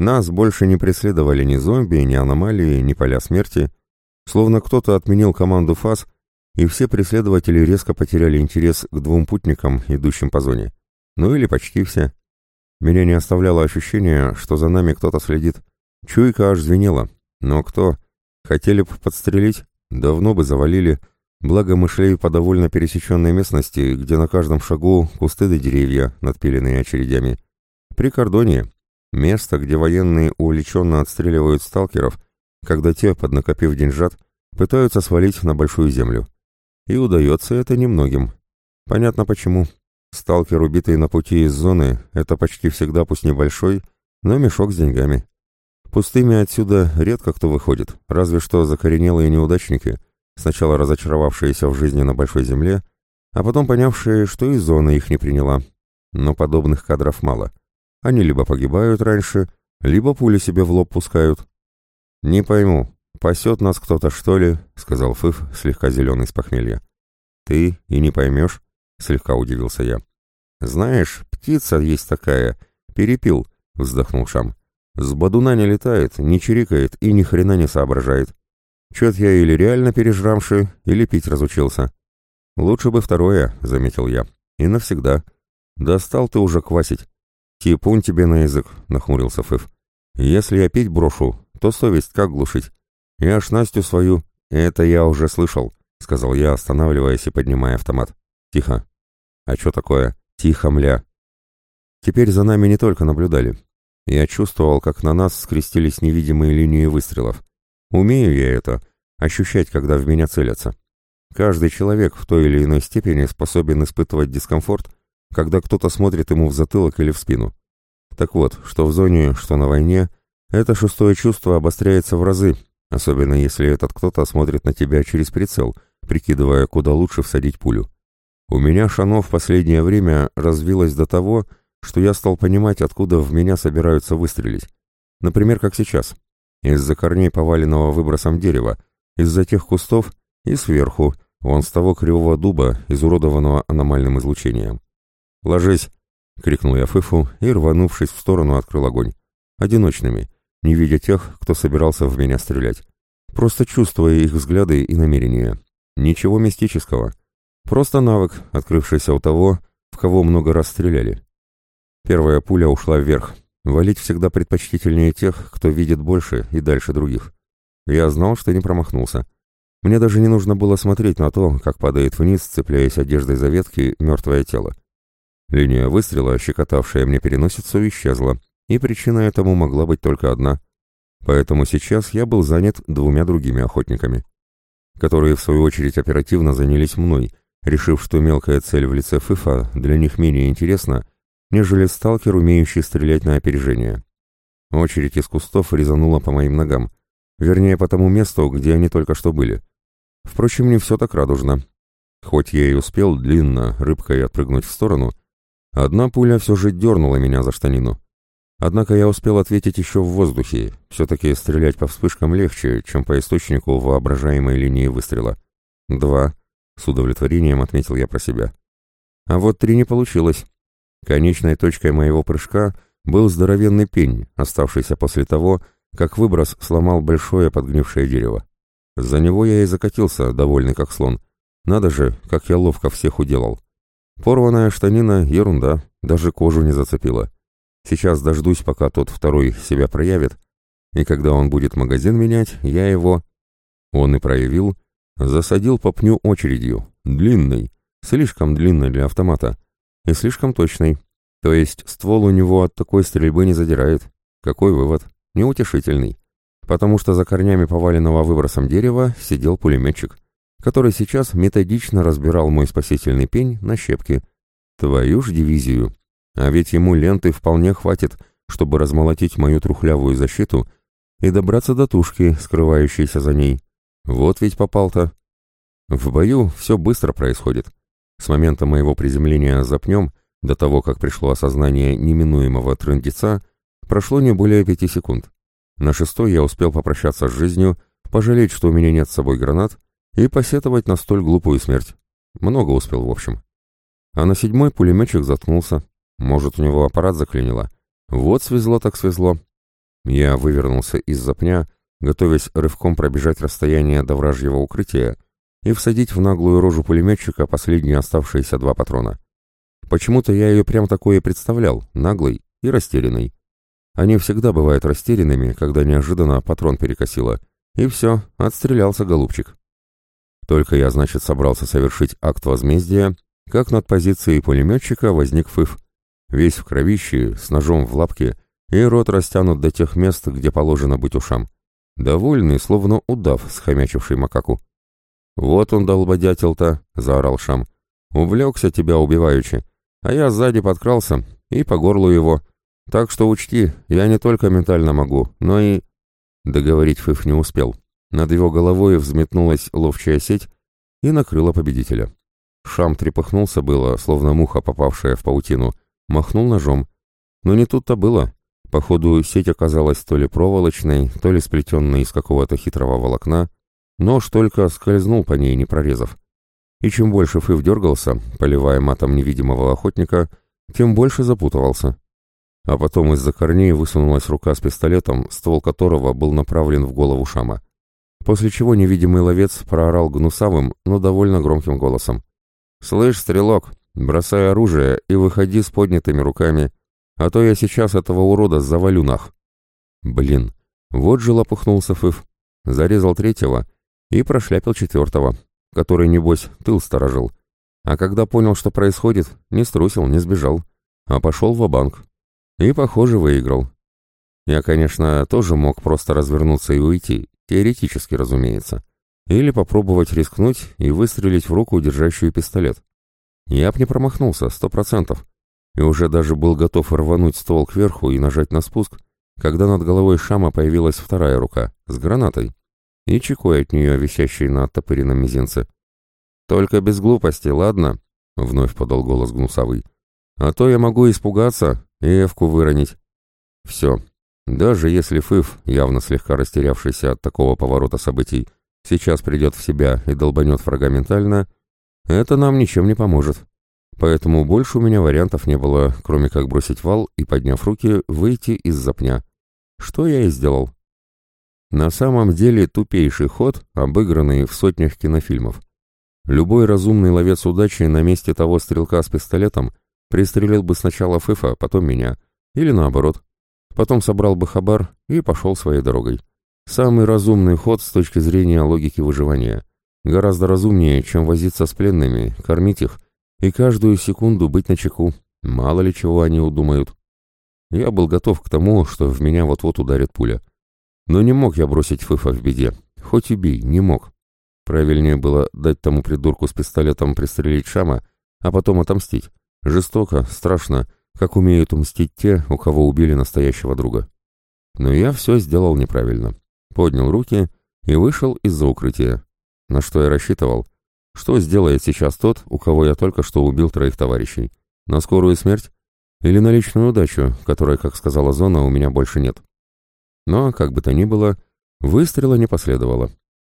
Нас больше не преследовали ни зомби, ни аномалии, ни поля смерти. Словно кто-то отменил команду ФАС, и все преследователи резко потеряли интерес к двум путникам, идущим по зоне. Ну или почти все. Меня не оставляло ощущение, что за нами кто-то следит. Чуйка аж звенела. Но кто? Хотели бы подстрелить? Давно бы завалили. Благо мы шли по довольно пересеченной местности, где на каждом шагу кусты да деревья, надпиленные очередями. При кордоне. Место, где военные увлеченно отстреливают сталкеров, когда те, поднакопив деньжат, пытаются свалить на большую землю. И удается это немногим. Понятно почему. Сталкер, убитый на пути из зоны, это почти всегда, пусть небольшой, но мешок с деньгами. Пустыми отсюда редко кто выходит, разве что закоренелые неудачники, сначала разочаровавшиеся в жизни на большой земле, а потом понявшие, что и зона их не приняла. Но подобных кадров мало. Они либо погибают раньше, либо пули себе в лоб пускают. «Не пойму, пасет нас кто-то, что ли?» — сказал Фыф, слегка зеленый с похмелья. «Ты и не поймешь?» — слегка удивился я. «Знаешь, птица есть такая. Перепил», — вздохнул Шам. «С бадуна не летает, не чирикает и ни хрена не соображает. Чет я или реально пережрамши, или пить разучился». «Лучше бы второе», — заметил я. «И навсегда. Достал ты уже квасить». «Типун тебе на язык», — нахмурился Фыф. «Если я пить брошу, то совесть как глушить? Я ж Настю свою...» «Это я уже слышал», — сказал я, останавливаясь и поднимая автомат. «Тихо». «А что такое?» «Тихо, мля». Теперь за нами не только наблюдали. Я чувствовал, как на нас скрестились невидимые линии выстрелов. Умею я это, ощущать, когда в меня целятся. Каждый человек в той или иной степени способен испытывать дискомфорт, когда кто-то смотрит ему в затылок или в спину. Так вот, что в зоне, что на войне, это шестое чувство обостряется в разы, особенно если этот кто-то смотрит на тебя через прицел, прикидывая, куда лучше всадить пулю. У меня шано в последнее время развилось до того, что я стал понимать, откуда в меня собираются выстрелить. Например, как сейчас. Из-за корней поваленного выбросом дерева, из-за тех кустов и сверху, вон с того кривого дуба, изуродованного аномальным излучением. «Ложись!» — крикнул я Фыфу и, рванувшись в сторону, открыл огонь. Одиночными, не видя тех, кто собирался в меня стрелять. Просто чувствуя их взгляды и намерения. Ничего мистического. Просто навык, открывшийся у того, в кого много раз стреляли. Первая пуля ушла вверх. Валить всегда предпочтительнее тех, кто видит больше и дальше других. Я знал, что не промахнулся. Мне даже не нужно было смотреть на то, как падает вниз, цепляясь одеждой за ветки, мертвое тело. Линия выстрела, щекотавшая мне переносицу, исчезла, и причина этому могла быть только одна. Поэтому сейчас я был занят двумя другими охотниками, которые, в свою очередь, оперативно занялись мной, решив, что мелкая цель в лице Фыфа для них менее интересна, нежели сталкер, умеющий стрелять на опережение. Очередь из кустов резанула по моим ногам, вернее, по тому месту, где они только что были. Впрочем, не все так радужно. Хоть я и успел длинно рыбкой отпрыгнуть в сторону, Одна пуля все же дернула меня за штанину. Однако я успел ответить еще в воздухе. Все-таки стрелять по вспышкам легче, чем по источнику воображаемой линии выстрела. Два. С удовлетворением отметил я про себя. А вот три не получилось. Конечной точкой моего прыжка был здоровенный пень, оставшийся после того, как выброс сломал большое подгнившее дерево. За него я и закатился, довольный как слон. Надо же, как я ловко всех уделал. Порванная штанина — ерунда, даже кожу не зацепила. Сейчас дождусь, пока тот второй себя проявит, и когда он будет магазин менять, я его... Он и проявил, засадил по пню очередью, длинной, слишком длинной для автомата, и слишком точной. То есть ствол у него от такой стрельбы не задирает. Какой вывод? Неутешительный. Потому что за корнями поваленного выбросом дерева сидел пулеметчик который сейчас методично разбирал мой спасительный пень на щепки. Твою ж дивизию. А ведь ему ленты вполне хватит, чтобы размолотить мою трухлявую защиту и добраться до тушки, скрывающейся за ней. Вот ведь попал-то. В бою все быстро происходит. С момента моего приземления за пнем до того, как пришло осознание неминуемого трындеца, прошло не более пяти секунд. На шестой я успел попрощаться с жизнью, пожалеть, что у меня нет с собой гранат, и посетовать на столь глупую смерть. Много успел, в общем. А на седьмой пулеметчик заткнулся. Может, у него аппарат заклинило. Вот свезло так свезло. Я вывернулся из-за пня, готовясь рывком пробежать расстояние до вражьего укрытия и всадить в наглую рожу пулеметчика последние оставшиеся два патрона. Почему-то я ее прям такое представлял, наглый и растерянный. Они всегда бывают растерянными, когда неожиданно патрон перекосило. И все, отстрелялся голубчик. Только я, значит, собрался совершить акт возмездия, как над позицией пулеметчика возник Фыф. Весь в кровище, с ножом в лапке, и рот растянут до тех мест, где положено быть ушам. Довольный, словно удав, схомячивший макаку. «Вот он, долбодятел-то!» — заорал Шам. «Увлекся тебя убиваючи, а я сзади подкрался и по горлу его. Так что учти, я не только ментально могу, но и...» Договорить Фыф не успел. Над его головой взметнулась ловчая сеть и накрыла победителя. Шам трепыхнулся было, словно муха, попавшая в паутину, махнул ножом. Но не тут-то было. Походу, сеть оказалась то ли проволочной, то ли сплетенной из какого-то хитрого волокна. Нож только скользнул по ней, не прорезав. И чем больше Фыв дергался, поливая матом невидимого охотника, тем больше запутывался. А потом из-за корней высунулась рука с пистолетом, ствол которого был направлен в голову Шама. После чего невидимый ловец проорал гнусавым, но довольно громким голосом. «Слышь, стрелок, бросай оружие и выходи с поднятыми руками, а то я сейчас этого урода завалю нах». Блин, вот же лопухнулся Фыв. Зарезал третьего и прошляпил четвертого, который, небось, тыл сторожил. А когда понял, что происходит, не струсил, не сбежал, а пошел в банк И, похоже, выиграл. Я, конечно, тоже мог просто развернуться и уйти, теоретически, разумеется. Или попробовать рискнуть и выстрелить в руку, держащую пистолет. Я б не промахнулся, сто процентов. И уже даже был готов рвануть ствол кверху и нажать на спуск, когда над головой Шама появилась вторая рука, с гранатой и чекой от нее, висящей на оттопыренном мизинце. «Только без глупости, ладно?» — вновь подал голос Гнусавый. «А то я могу испугаться и Эвку выронить». «Все. Даже если Фыф, явно слегка растерявшийся от такого поворота событий, сейчас придет в себя и долбанет врага ментально, это нам ничем не поможет. Поэтому больше у меня вариантов не было, кроме как бросить вал и, подняв руки, выйти из-за пня. Что я и сделал. На самом деле тупейший ход, обыгранный в сотнях кинофильмов. Любой разумный ловец удачи на месте того стрелка с пистолетом пристрелил бы сначала Фыфа, потом меня, или наоборот. Потом собрал бы хабар и пошел своей дорогой. Самый разумный ход с точки зрения логики выживания. Гораздо разумнее, чем возиться с пленными, кормить их и каждую секунду быть начеку. Мало ли чего они удумают. Я был готов к тому, что в меня вот-вот ударит пуля. Но не мог я бросить Фыфа в беде. Хоть убей, не мог. Правильнее было дать тому придурку с пистолетом пристрелить Шама, а потом отомстить. Жестоко, страшно, как умеют мстить те, у кого убили настоящего друга. Но я все сделал неправильно. Поднял руки и вышел из-за укрытия. На что я рассчитывал? Что сделает сейчас тот, у кого я только что убил троих товарищей? На скорую смерть? Или на личную удачу, которой, как сказала Зона, у меня больше нет? Но, как бы то ни было, выстрела не последовало.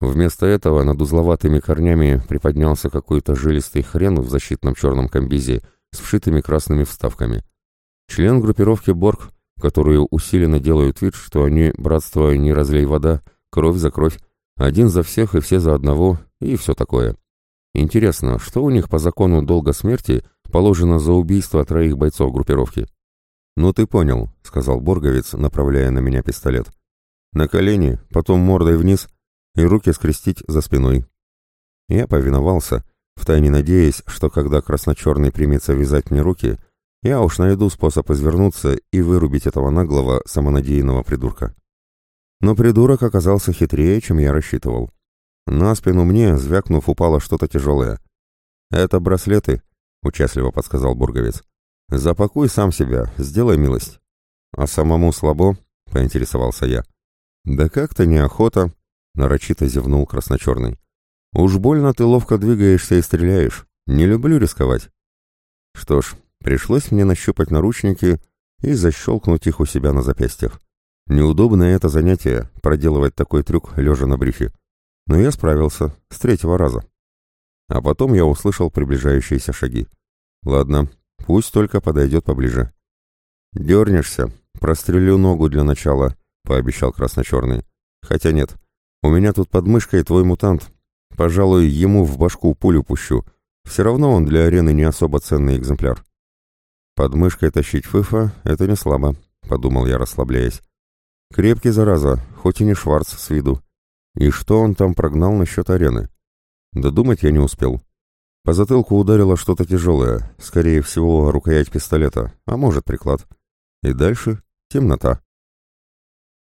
Вместо этого над узловатыми корнями приподнялся какой-то жилистый хрен в защитном черном комбизе с вшитыми красными вставками. Член группировки Борг, которые усиленно делают вид, что они братство не разлей вода, кровь за кровь, один за всех и все за одного, и все такое. Интересно, что у них по закону долга смерти положено за убийство троих бойцов группировки? «Ну ты понял», — сказал Борговец, направляя на меня пистолет. «На колени, потом мордой вниз и руки скрестить за спиной». Я повиновался, втайне надеясь, что когда красно-черный примется вязать мне руки, я уж найду способ извернуться и вырубить этого наглого, самонадеянного придурка. Но придурок оказался хитрее, чем я рассчитывал. На спину мне, звякнув, упало что-то тяжелое. «Это браслеты», — участливо подсказал Бурговец. «Запакуй сам себя, сделай милость». «А самому слабо?» — поинтересовался я. «Да как-то неохота», — нарочито зевнул красночерный. «Уж больно ты ловко двигаешься и стреляешь. Не люблю рисковать». Что ж, пришлось мне нащупать наручники и защелкнуть их у себя на запястьях. Неудобное это занятие — проделывать такой трюк, лежа на брюхе. Но я справился, с третьего раза. А потом я услышал приближающиеся шаги. Ладно, Пусть только подойдет поближе. Дернешься, прострелю ногу для начала, пообещал красно-черный. «Хотя нет, у меня тут под мышкой твой мутант. Пожалуй, ему в башку пулю пущу. Все равно он для арены не особо ценный экземпляр». «Под мышкой тащить фыфа — это не слабо», — подумал я, расслабляясь. «Крепкий, зараза, хоть и не Шварц с виду. И что он там прогнал насчет арены?» Додумать я не успел. По затылку ударило что-то тяжелое, скорее всего, рукоять пистолета, а может, приклад. И дальше темнота.